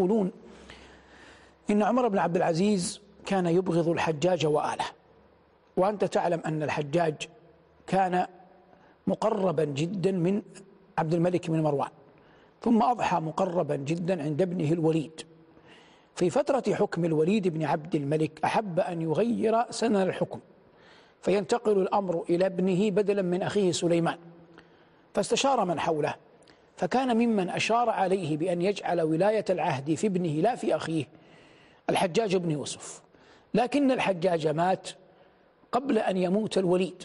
يقولون إن عمر بن عبد العزيز كان يبغض الحجاج وآله. وأنت تعلم أن الحجاج كان مقربا جدا من عبد الملك بن مروان ثم أضحى مقربا جدا عند ابنه الوليد. في فترة حكم الوليد بن عبد الملك أحب أن يغير سنن الحكم فينتقل الأمر إلى ابنه بدلا من أخيه سليمان. فاستشار من حوله فكان ممن أشار عليه بأن يجعل ولاية العهد في ابنه لا في أخيه الحجاج بن يوسف. لكن الحجاج مات قبل أن يموت الوليد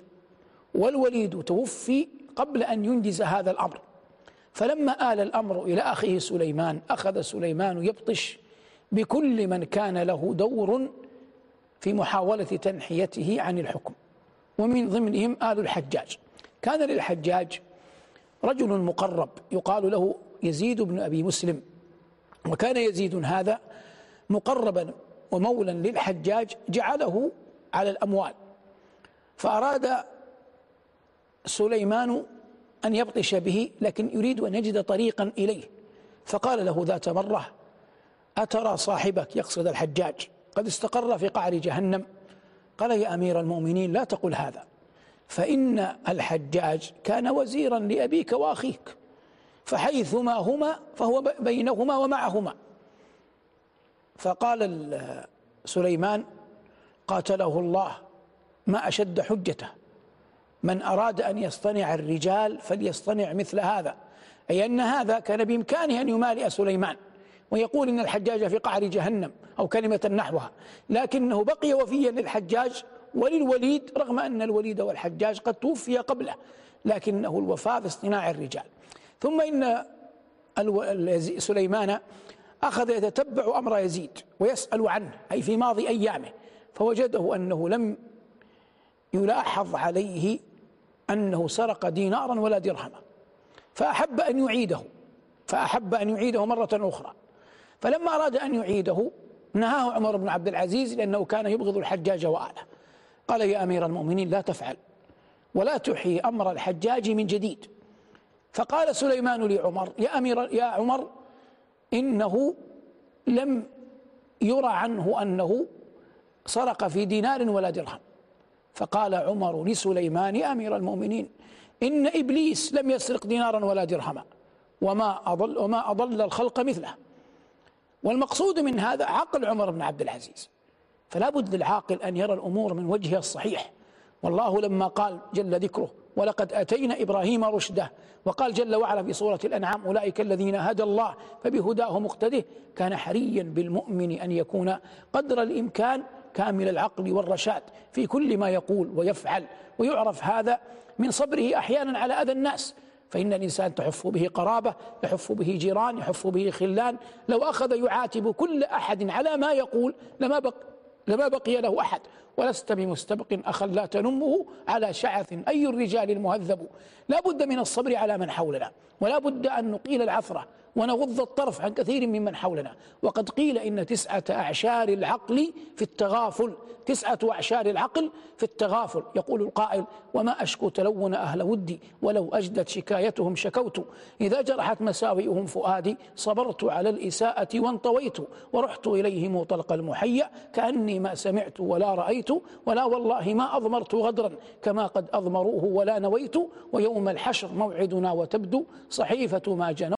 والوليد توفي قبل أن ينجز هذا الأمر. فلما آل الأمر إلى أخيه سليمان أخذ سليمان يبطش بكل من كان له دور في محاولة تنحيته عن الحكم. ومن ضمنهم آل الحجاج. كان للحجاج رجل مقرب يقال له يزيد بن أبي مسلم. وكان يزيد هذا مقربا ومولا للحجاج جعله على الأموال. فأراد سليمان أن يبطش به لكن يريد أن يجد طريقا إليه. فقال له ذات مرة أترى صاحبك يقصد الحجاج؟ قد استقر في قعر جهنم. قال يا أمير المؤمنين لا تقل هذا. فإن الحجاج كان وزيرا لأبيك وأخيك فحيثما هما فهو بينهما ومعهما. فقال سليمان قاتله الله ما أشد حجته. من أراد أن يصطنع الرجال فليصطنع مثل هذا. أي أن هذا كان بإمكانه أن يمالئ سليمان. ويقول إن الحجاج في قعر جهنم أو كلمة نحوها. لكنه بقي وفيا للحجاج وللوليد رغم أن الوليد والحجاج قد توفي قبله لكنه الوفاء في اصطناع الرجال. ثم إن سليمان أخذ يتتبع أمر يزيد ويسأل عنه أي في ماضي أيامه فوجده أنه لم يلاحظ عليه أنه سرق دينارا ولا درهما فأحب أن يعيده فأحب أن يعيده مرة أخرى. فلما أراد أن يعيده نهاه عمر بن عبد العزيز لأنه كان يبغض الحجاج وآله. قال يا أمير المؤمنين لا تفعل ولا تحيي أمر الحجاج من جديد. فقال سليمان لعمر يا أمير يا عمر إنه لم يرى عنه أنه سرق في دينار ولا درهم. فقال عمر لسليمان يا أمير المؤمنين إن إبليس لم يسرق دينارا ولا درهما وما أضل وما أضل الخلق مثله. والمقصود من هذا عقل عمر بن عبد العزيز. فلا بد للعاقل أن يرى الأمور من وجهها الصحيح. والله لما قال جل ذكره ولقد أتينا إبراهيم رشده. وقال جل وعلا في سورة الأنعام أولئك الذين هدى الله فبهداه مقتده. كان حريا بالمؤمن أن يكون قدر الإمكان كامل العقل والرشاد في كل ما يقول ويفعل. ويعرف هذا من صبره أحيانا على أذى الناس. فإن الإنسان تحف به قرابة يحف به جيران يحف به خلان. لو أخذ يعاتب كل أحد على ما يقول لما بق لما بقي له أحد ولست بمستبق أخا لا تنمه على شعث أي الرجال المهذب؟ لا بد من الصبر على من حولنا ولا بد أن نقيل العثرة. ونغض الطرف عن كثير ممن حولنا. وقد قيل إن تسعة أعشار العقل في التغافل تسعة أعشار العقل في التغافل. يقول القائل وما أشكو تلون أهل ودي ولو أجدت شكايتهم شكوت. إذا جرحت مساوئهم فؤادي صبرت على الإساءة وانطويت. ورحت إليهم طلق المحيأ كأني ما سمعت ولا رأيت ولا والله ما أضمرت غدرا. كما قد أضمروه ولا نويت. ويوم الحشر موعدنا وتبدو صحيفة ما جنوا